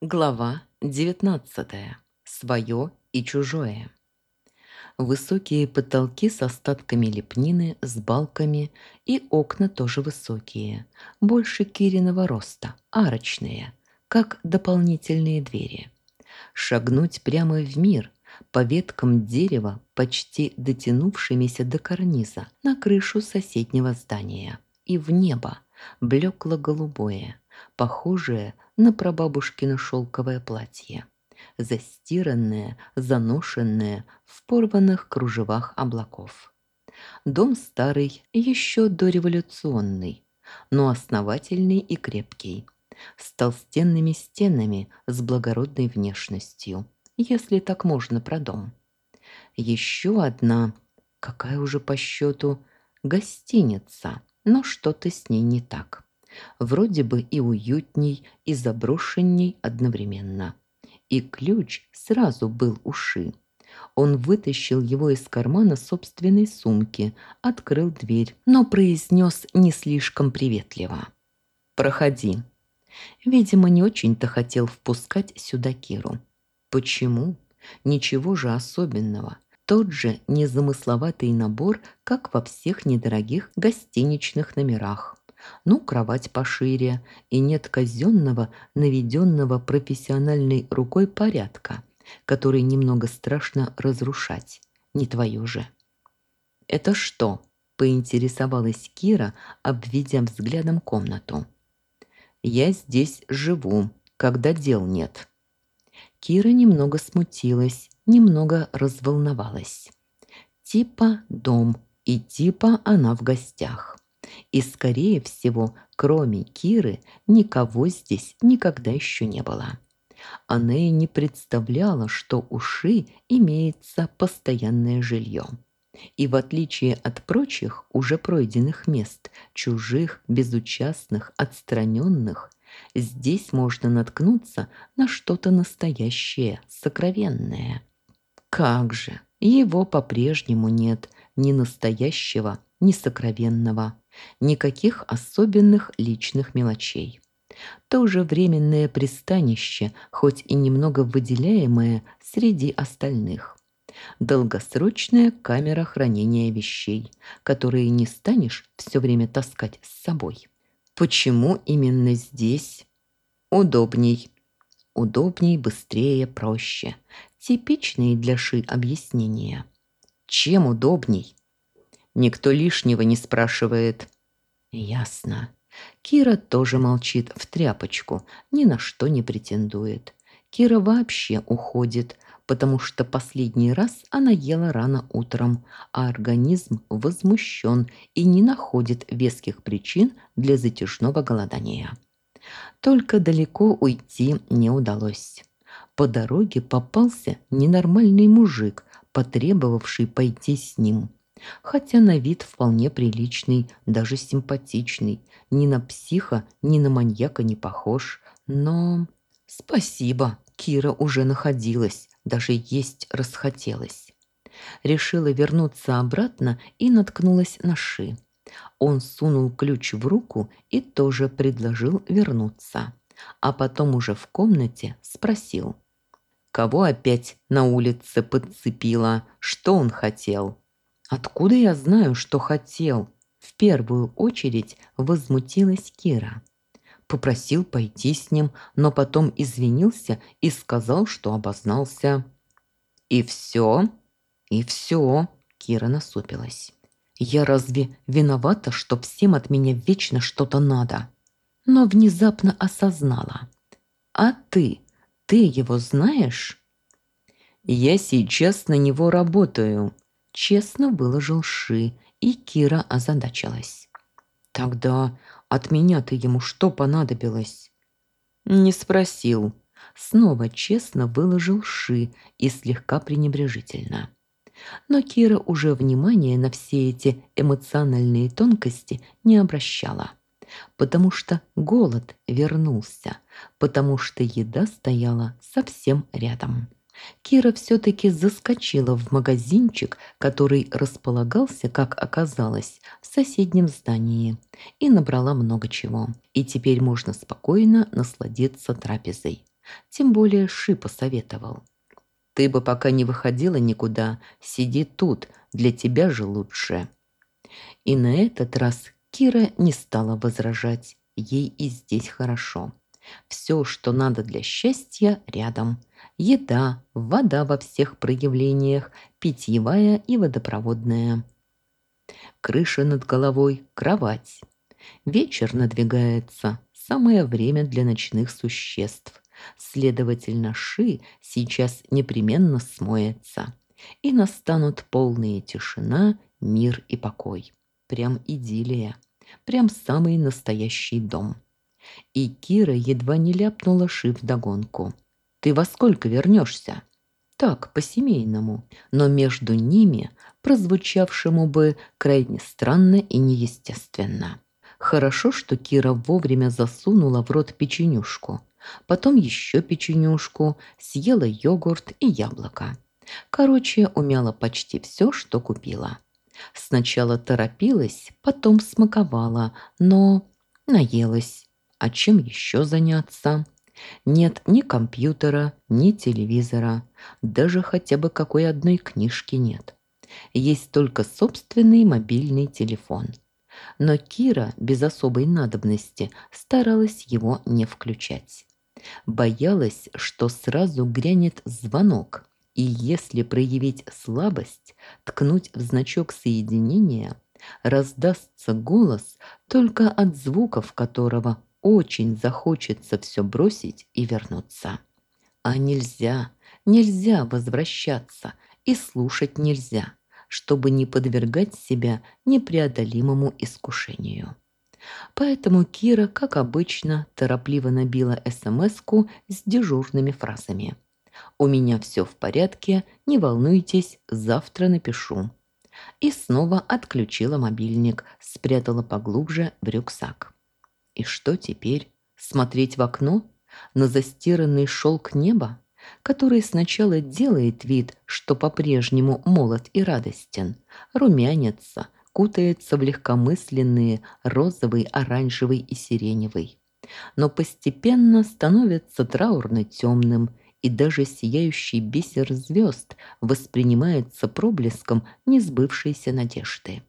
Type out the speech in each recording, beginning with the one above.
Глава 19. Своё и чужое. Высокие потолки с остатками лепнины, с балками, и окна тоже высокие, больше Кириного роста, арочные, как дополнительные двери. Шагнуть прямо в мир, по веткам дерева, почти дотянувшимися до карниза, на крышу соседнего здания, и в небо, блекло-голубое, похожее на прабабушкино шелковое платье. Застиранное, заношенное, в порванных кружевах облаков. Дом старый, еще дореволюционный, но основательный и крепкий, с толстенными стенами, с благородной внешностью, если так можно про дом. Еще одна, какая уже по счету, гостиница, но что-то с ней не так. Вроде бы и уютней, и заброшенней одновременно. И ключ сразу был у Ши. Он вытащил его из кармана собственной сумки, открыл дверь, но произнес не слишком приветливо. «Проходи». Видимо, не очень-то хотел впускать сюда Киру. Почему? Ничего же особенного. Тот же незамысловатый набор, как во всех недорогих гостиничных номерах. Ну, кровать пошире, и нет казенного, наведенного профессиональной рукой порядка, который немного страшно разрушать. Не твое же. «Это что?» – поинтересовалась Кира, обведя взглядом комнату. «Я здесь живу, когда дел нет». Кира немного смутилась, немного разволновалась. Типа дом, и типа она в гостях. И, скорее всего, кроме Киры, никого здесь никогда еще не было. Она и не представляла, что у Ши имеется постоянное жилье. И в отличие от прочих уже пройденных мест, чужих, безучастных, отстраненных, здесь можно наткнуться на что-то настоящее, сокровенное. Как же, его по-прежнему нет, ни настоящего, ни сокровенного. Никаких особенных личных мелочей. Тоже временное пристанище, хоть и немного выделяемое среди остальных. Долгосрочная камера хранения вещей, которые не станешь все время таскать с собой. Почему именно здесь? Удобней. Удобней, быстрее, проще. Типичные для Ши объяснения. Чем удобней? Никто лишнего не спрашивает. Ясно. Кира тоже молчит в тряпочку, ни на что не претендует. Кира вообще уходит, потому что последний раз она ела рано утром, а организм возмущен и не находит веских причин для затяжного голодания. Только далеко уйти не удалось. По дороге попался ненормальный мужик, потребовавший пойти с ним – хотя на вид вполне приличный, даже симпатичный, ни на психа, ни на маньяка не похож, но... Спасибо, Кира уже находилась, даже есть расхотелось. Решила вернуться обратно и наткнулась на Ши. Он сунул ключ в руку и тоже предложил вернуться. А потом уже в комнате спросил. Кого опять на улице подцепила? Что он хотел? Откуда я знаю, что хотел? В первую очередь возмутилась Кира. Попросил пойти с ним, но потом извинился и сказал, что обознался. И все? И все? Кира насупилась. Я разве виновата, что всем от меня вечно что-то надо? Но внезапно осознала. А ты? Ты его знаешь? Я сейчас на него работаю, Честно выложил Ши, и Кира озадачилась. «Тогда от меня-то ему что понадобилось?» «Не спросил». Снова честно выложил Ши и слегка пренебрежительно. Но Кира уже внимания на все эти эмоциональные тонкости не обращала, потому что голод вернулся, потому что еда стояла совсем рядом. Кира все-таки заскочила в магазинчик, который располагался, как оказалось, в соседнем здании, и набрала много чего. И теперь можно спокойно насладиться трапезой. Тем более Ши посоветовал. «Ты бы пока не выходила никуда, сиди тут, для тебя же лучше». И на этот раз Кира не стала возражать, ей и здесь хорошо. Все, что надо для счастья, рядом. Еда, вода во всех проявлениях, питьевая и водопроводная. Крыша над головой, кровать. Вечер надвигается, самое время для ночных существ. Следовательно, Ши сейчас непременно смоется. И настанут полные тишина, мир и покой. Прям идиллия. Прям самый настоящий дом. И Кира едва не ляпнула Ши вдогонку. «Ты во сколько вернешься?» Так, по-семейному, но между ними, прозвучавшему бы крайне странно и неестественно. Хорошо, что Кира вовремя засунула в рот печенюшку, потом еще печенюшку, съела йогурт и яблоко. Короче, умяла почти все, что купила. Сначала торопилась, потом смаковала, но наелась. А чем еще заняться? Нет ни компьютера, ни телевизора, даже хотя бы какой одной книжки нет. Есть только собственный мобильный телефон. Но Кира без особой надобности старалась его не включать. Боялась, что сразу грянет звонок, и если проявить слабость, ткнуть в значок соединения, раздастся голос, только от звуков которого очень захочется все бросить и вернуться. А нельзя, нельзя возвращаться и слушать нельзя, чтобы не подвергать себя непреодолимому искушению. Поэтому Кира, как обычно, торопливо набила смс с дежурными фразами. «У меня все в порядке, не волнуйтесь, завтра напишу». И снова отключила мобильник, спрятала поглубже в рюкзак. И что теперь? Смотреть в окно? На застиранный шелк неба? Который сначала делает вид, что по-прежнему молод и радостен, румянится, кутается в легкомысленные розовый, оранжевый и сиреневый. Но постепенно становится траурно-темным, и даже сияющий бисер звезд воспринимается проблеском несбывшейся надежды.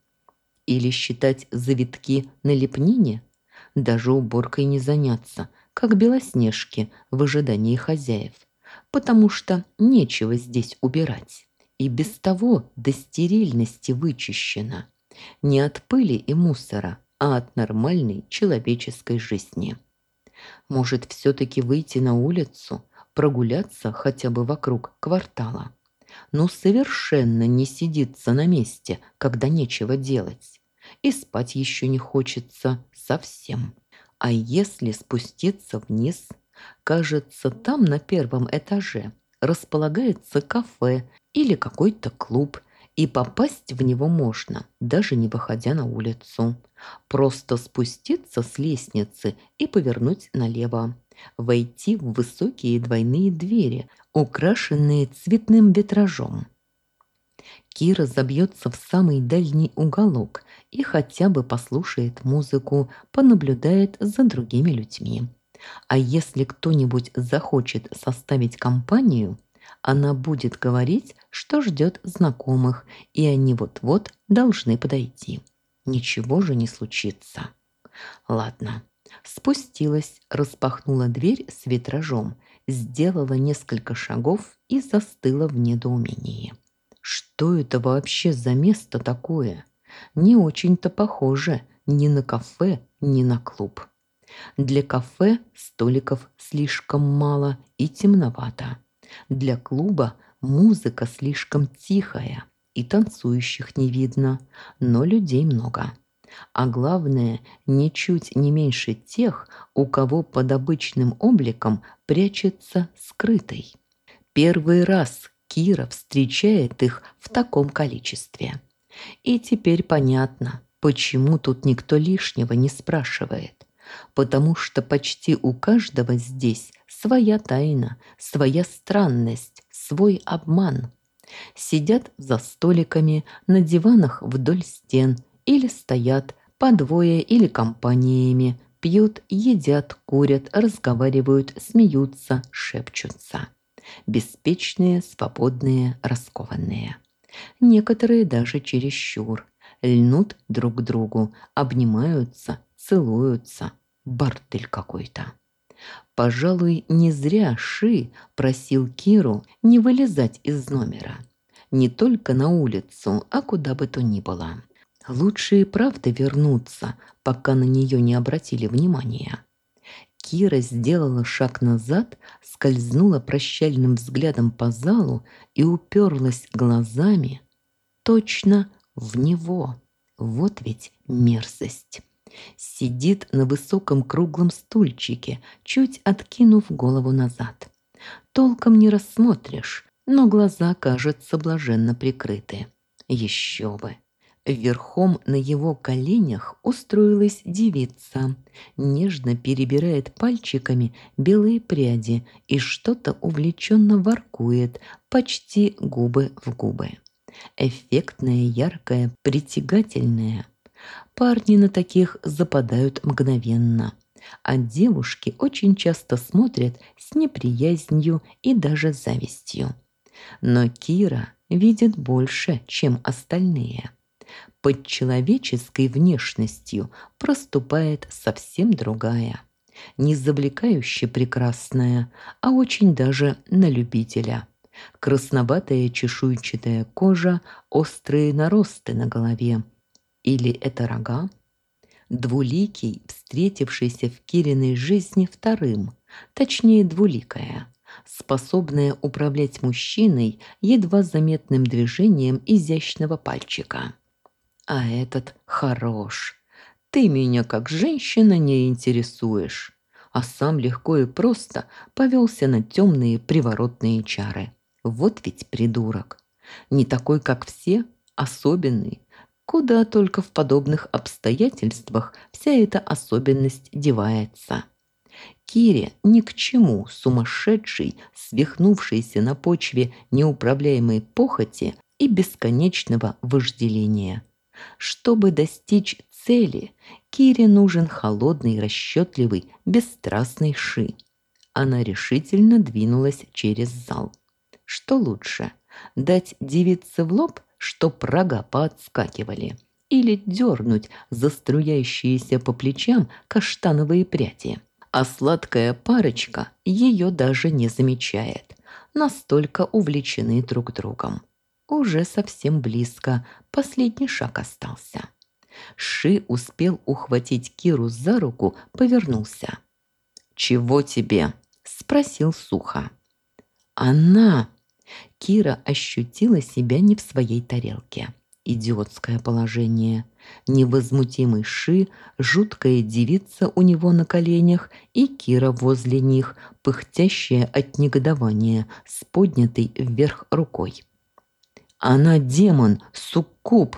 Или считать завитки на лепнине – даже уборкой не заняться, как белоснежки в ожидании хозяев, потому что нечего здесь убирать. И без того до стерильности вычищено. Не от пыли и мусора, а от нормальной человеческой жизни. Может, все-таки выйти на улицу, прогуляться хотя бы вокруг квартала. Но совершенно не сидится на месте, когда нечего делать и спать еще не хочется совсем. А если спуститься вниз, кажется, там на первом этаже располагается кафе или какой-то клуб, и попасть в него можно, даже не выходя на улицу. Просто спуститься с лестницы и повернуть налево. Войти в высокие двойные двери, украшенные цветным витражом. Кира забьется в самый дальний уголок и хотя бы послушает музыку, понаблюдает за другими людьми. А если кто-нибудь захочет составить компанию, она будет говорить, что ждет знакомых, и они вот-вот должны подойти. Ничего же не случится. Ладно. Спустилась, распахнула дверь с витражом, сделала несколько шагов и застыла в недоумении. Что это вообще за место такое? Не очень-то похоже ни на кафе, ни на клуб. Для кафе столиков слишком мало и темновато. Для клуба музыка слишком тихая и танцующих не видно, но людей много. А главное, ничуть не меньше тех, у кого под обычным обликом прячется скрытый. Первый раз Кира встречает их в таком количестве. И теперь понятно, почему тут никто лишнего не спрашивает. Потому что почти у каждого здесь своя тайна, своя странность, свой обман. Сидят за столиками, на диванах вдоль стен или стоят по двое или компаниями, Пьют, едят, курят, разговаривают, смеются, шепчутся. Беспечные, свободные, раскованные. Некоторые даже чересчур. Льнут друг к другу, обнимаются, целуются. Бордель какой-то. Пожалуй, не зря Ши просил Киру не вылезать из номера. Не только на улицу, а куда бы то ни было. Лучше и правда вернуться, пока на нее не обратили внимания. Кира сделала шаг назад, скользнула прощальным взглядом по залу и уперлась глазами точно в него. Вот ведь мерзость. Сидит на высоком круглом стульчике, чуть откинув голову назад. Толком не рассмотришь, но глаза, кажется, блаженно прикрыты. Еще бы! Верхом на его коленях устроилась девица, нежно перебирает пальчиками белые пряди и что-то увлеченно воркует, почти губы в губы. Эффектная, яркая, притягательная. Парни на таких западают мгновенно, а девушки очень часто смотрят с неприязнью и даже завистью. Но Кира видит больше, чем остальные под человеческой внешностью проступает совсем другая. Не завлекающе прекрасная, а очень даже на любителя. Красноватая чешуйчатая кожа, острые наросты на голове. Или это рога? Двуликий, встретившийся в Кириной жизни вторым, точнее двуликая способная управлять мужчиной едва заметным движением изящного пальчика. А этот хорош. Ты меня как женщина не интересуешь. А сам легко и просто повелся на темные приворотные чары. Вот ведь придурок. Не такой, как все, особенный. Куда только в подобных обстоятельствах вся эта особенность девается. Кире ни к чему сумасшедший, свихнувшийся на почве неуправляемой похоти и бесконечного вожделения – чтобы достичь цели, Кире нужен холодный, расчетливый, бесстрастный Ши. Она решительно двинулась через зал. Что лучше, дать девице в лоб, чтоб рога поотскакивали, или дернуть заструяющиеся по плечам каштановые пряди? А сладкая парочка ее даже не замечает, настолько увлечены друг другом. Уже совсем близко, последний шаг остался. Ши успел ухватить Киру за руку, повернулся. «Чего тебе?» – спросил сухо. «Она!» Кира ощутила себя не в своей тарелке. Идиотское положение. Невозмутимый Ши, жуткая девица у него на коленях и Кира возле них, пыхтящая от негодования, с поднятой вверх рукой. Она демон, суккуб.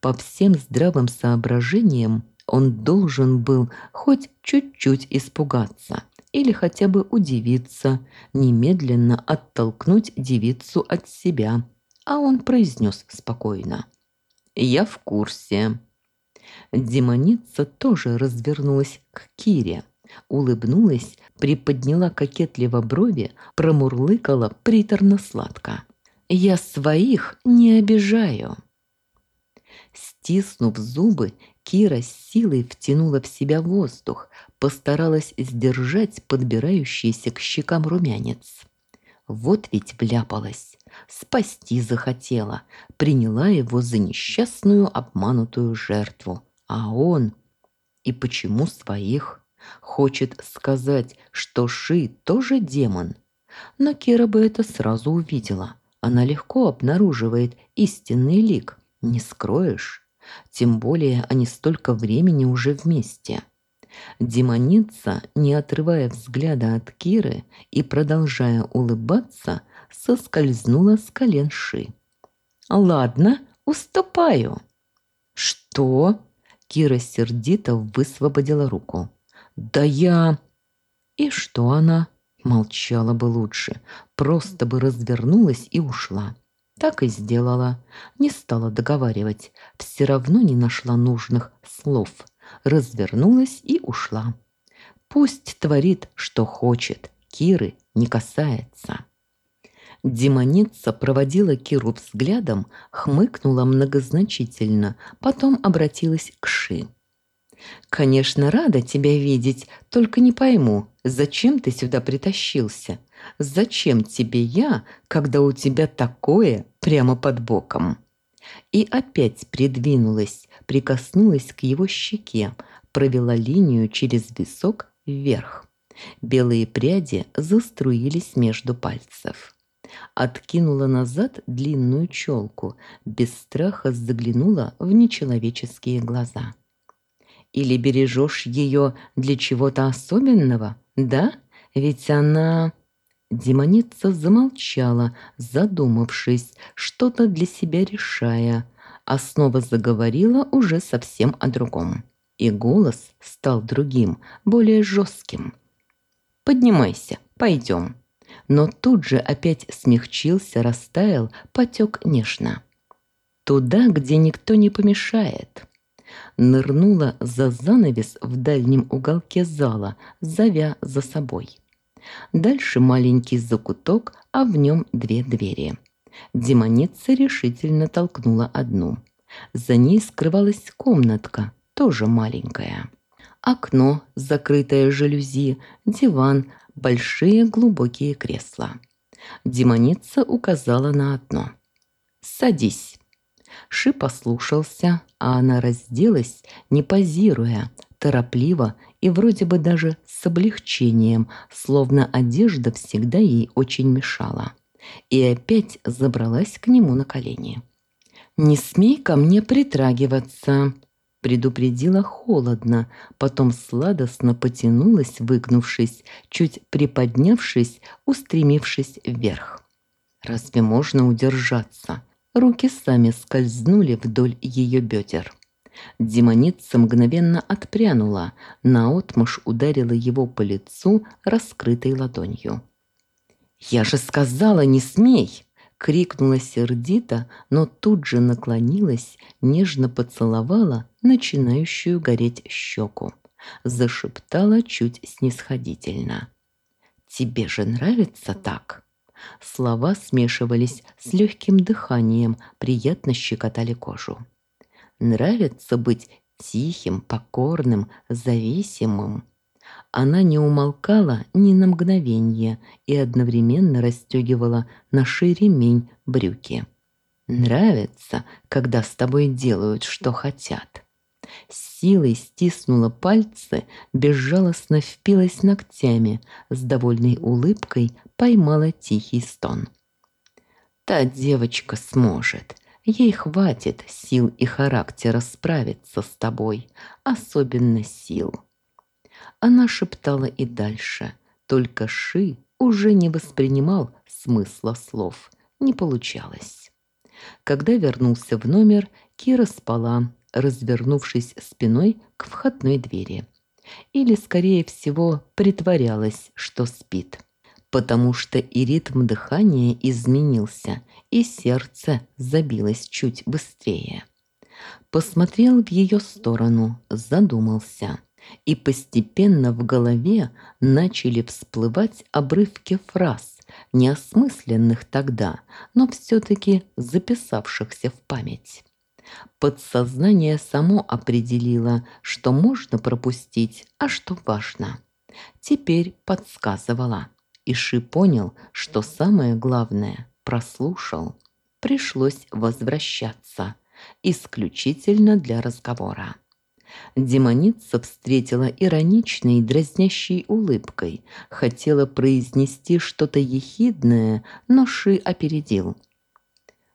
По всем здравым соображениям он должен был хоть чуть-чуть испугаться или хотя бы удивиться, немедленно оттолкнуть девицу от себя. А он произнес спокойно. «Я в курсе». Демоница тоже развернулась к Кире, улыбнулась, приподняла кокетливо брови, промурлыкала приторно-сладко. Я своих не обижаю. Стиснув зубы, Кира с силой втянула в себя воздух, постаралась сдержать подбирающийся к щекам румянец. Вот ведь вляпалась, спасти захотела, приняла его за несчастную обманутую жертву. А он... И почему своих? Хочет сказать, что Ши тоже демон. Но Кира бы это сразу увидела – она легко обнаруживает истинный лик, не скроешь. Тем более они столько времени уже вместе. Демоница, не отрывая взгляда от Киры и продолжая улыбаться, соскользнула с колен Ши. «Ладно, уступаю». «Что?» Кира сердито высвободила руку. «Да я...» «И что она?» Молчала бы лучше, просто бы развернулась и ушла. Так и сделала. Не стала договаривать. Все равно не нашла нужных слов. развернулась и ушла. Пусть творит, что хочет, Киры не касается. Демоница проводила Киру взглядом, хмыкнула многозначительно, потом обратилась к Ши. «Конечно, рада тебя видеть, только не пойму, зачем ты сюда притащился? Зачем тебе я, когда у тебя такое прямо под боком?» И опять придвинулась, прикоснулась к его щеке, провела линию через висок вверх. Белые пряди заструились между пальцев. Откинула назад длинную челку, без страха заглянула в нечеловеческие глаза. Или бережешь ее для чего-то особенного, да? Ведь она... Демоница замолчала, задумавшись, что-то для себя решая, а снова заговорила уже совсем о другом. И голос стал другим, более жестким. «Поднимайся, пойдем». Но тут же опять смягчился, растаял, потек нежно. Туда, где никто не помешает нырнула за занавес в дальнем уголке зала, зовя за собой. Дальше маленький закуток, а в нем две двери. Демоница решительно толкнула одну. За ней скрывалась комнатка, тоже маленькая. Окно, закрытое жалюзи, диван, большие глубокие кресла. Демоница указала на одно. «Садись». Ши послушался, а она разделась, не позируя, торопливо и вроде бы даже с облегчением, словно одежда всегда ей очень мешала. И опять забралась к нему на колени. «Не смей ко мне притрагиваться!» предупредила холодно, потом сладостно потянулась, выгнувшись, чуть приподнявшись, устремившись вверх. «Разве можно удержаться?» Руки сами скользнули вдоль ее бедер. Демоница мгновенно отпрянула, наотмашь ударила его по лицу раскрытой ладонью. «Я же сказала, не смей!» — крикнула сердито, но тут же наклонилась, нежно поцеловала начинающую гореть щеку. Зашептала чуть снисходительно. «Тебе же нравится так?» Слова смешивались с легким дыханием, приятно щекотали кожу. Нравится быть тихим, покорным, зависимым. Она не умолкала ни на мгновение и одновременно расстегивала на шире ремень брюки. Нравится, когда с тобой делают, что хотят силой стиснула пальцы, безжалостно впилась ногтями, с довольной улыбкой поймала тихий стон. «Та девочка сможет. Ей хватит сил и характера справиться с тобой, особенно сил». Она шептала и дальше, только Ши уже не воспринимал смысла слов, не получалось. Когда вернулся в номер, Кира спала, развернувшись спиной к входной двери. Или, скорее всего, притворялась, что спит. Потому что и ритм дыхания изменился, и сердце забилось чуть быстрее. Посмотрел в ее сторону, задумался. И постепенно в голове начали всплывать обрывки фраз, неосмысленных тогда, но все-таки записавшихся в память. Подсознание само определило, что можно пропустить, а что важно. Теперь подсказывала. Иши понял, что самое главное – прослушал. Пришлось возвращаться. Исключительно для разговора. Демоница встретила ироничной, дразнящей улыбкой. Хотела произнести что-то ехидное, но Ши опередил.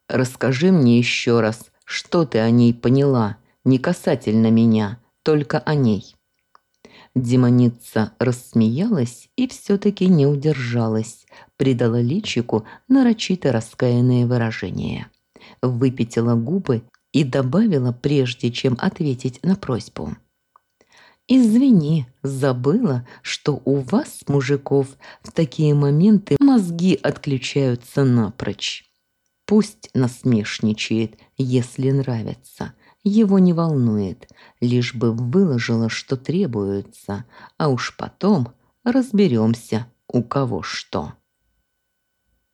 «Расскажи мне еще раз, что ты о ней поняла? Не касательно меня, только о ней». Демоница рассмеялась и все-таки не удержалась, придала личику нарочито раскаянное выражение. Выпятила губы и добавила, прежде чем ответить на просьбу. «Извини, забыла, что у вас, мужиков, в такие моменты мозги отключаются напрочь». Пусть насмешничает, если нравится. Его не волнует, лишь бы выложила, что требуется, а уж потом разберемся, у кого что.